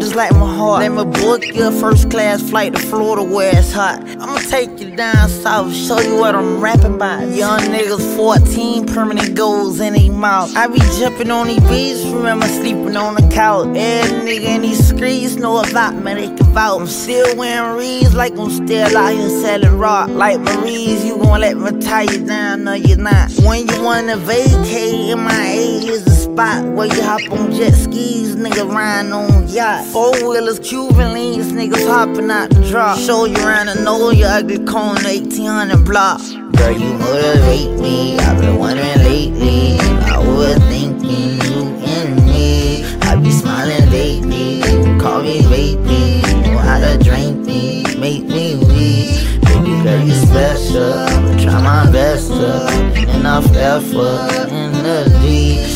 just like my heart. Let me book your first class flight to Florida where it's hot. I'ma take you down south, show you what I'm rapping about. Young niggas 14, permanent goals in their mouth. I be jumping on these beats, remember sleeping on the couch. Every nigga in these streets know about me, they can vouch. I'm still wearing reeds like I'm still out here selling rock. Like Marie's, you gon' let me tie you down, no you're not. When you wanna vacate, MIA is the spot where you hop on jet skis, nigga riding on yacht. Four wheelers, Cuban links, niggas hopping out the drop. Show you around the know your ugly cone, 1800 block. Girl, you motivate me. I've been wondering lately. I was thinking you and me. I be smiling lately. Call me baby. Know how to drink me, make me weak. Baby girl, you special. I'ma try my best to enough effort in the lead.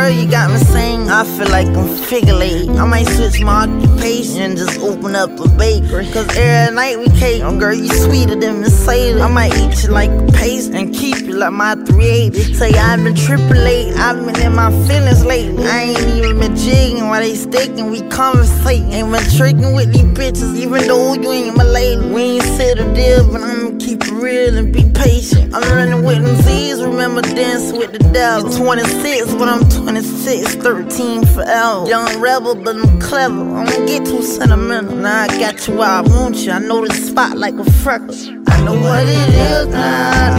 Girl, you got me saying I feel like I'm figure. I might switch my occupation and just open up a bakery. Cause every night we cake, oh girl, you sweeter than Sara Lee. I might eat you like a paste and keep you like my 380. Say I've been triple late, I've been in my feelings lately. I ain't even been jigging while they sticking, we conversating. Ain't been tricking with these bitches, even though you ain't my lady. We ain't set a deal, but I'ma keep it real and be patient. I'm running with them Z's, remember dancing with the devil. 26, but I'm 26, 13 forever. Young rebel, but I'm clever. I don't get too sentimental. Now I got you where I want you. I know the spot like a freckle. I know what it is now.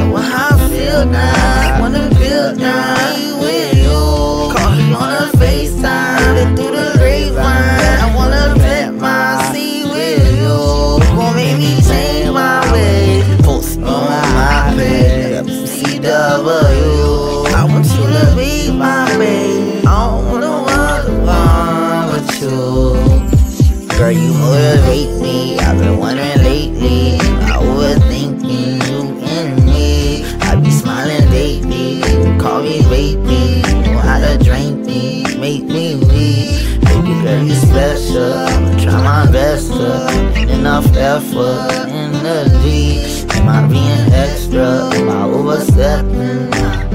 Motivate me. I've been wondering lately. I was you and me. I be smiling lately. Call me baby. Know how to drink me, make me weak. Baby girl, you special. I'ma try my best to enough effort in the lead. Am I being extra? Am I overstepping